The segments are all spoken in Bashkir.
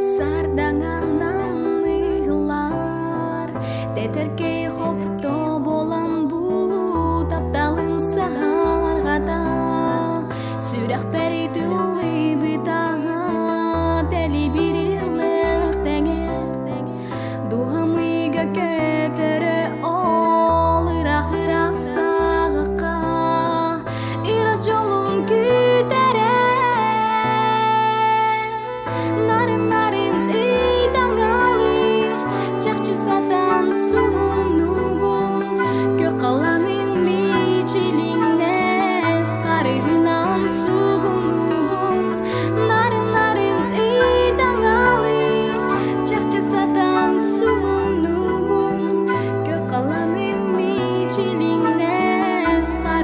сарданған нанылар тетіркей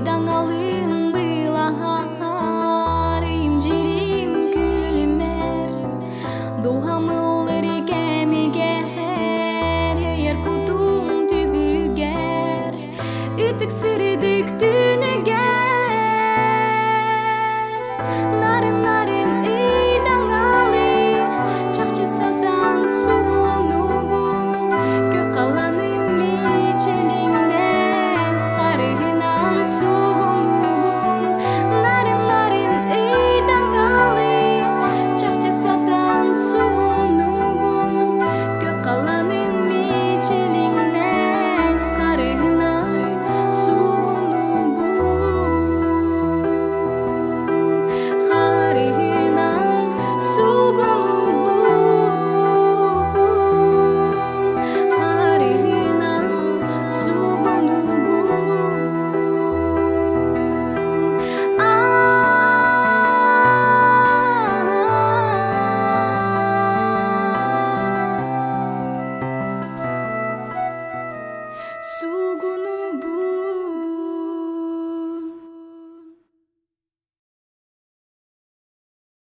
Айданалым была хахар, имжирим külmer Дугамыл рикәме гәһәр, яркутум төбүгәр Үтексердек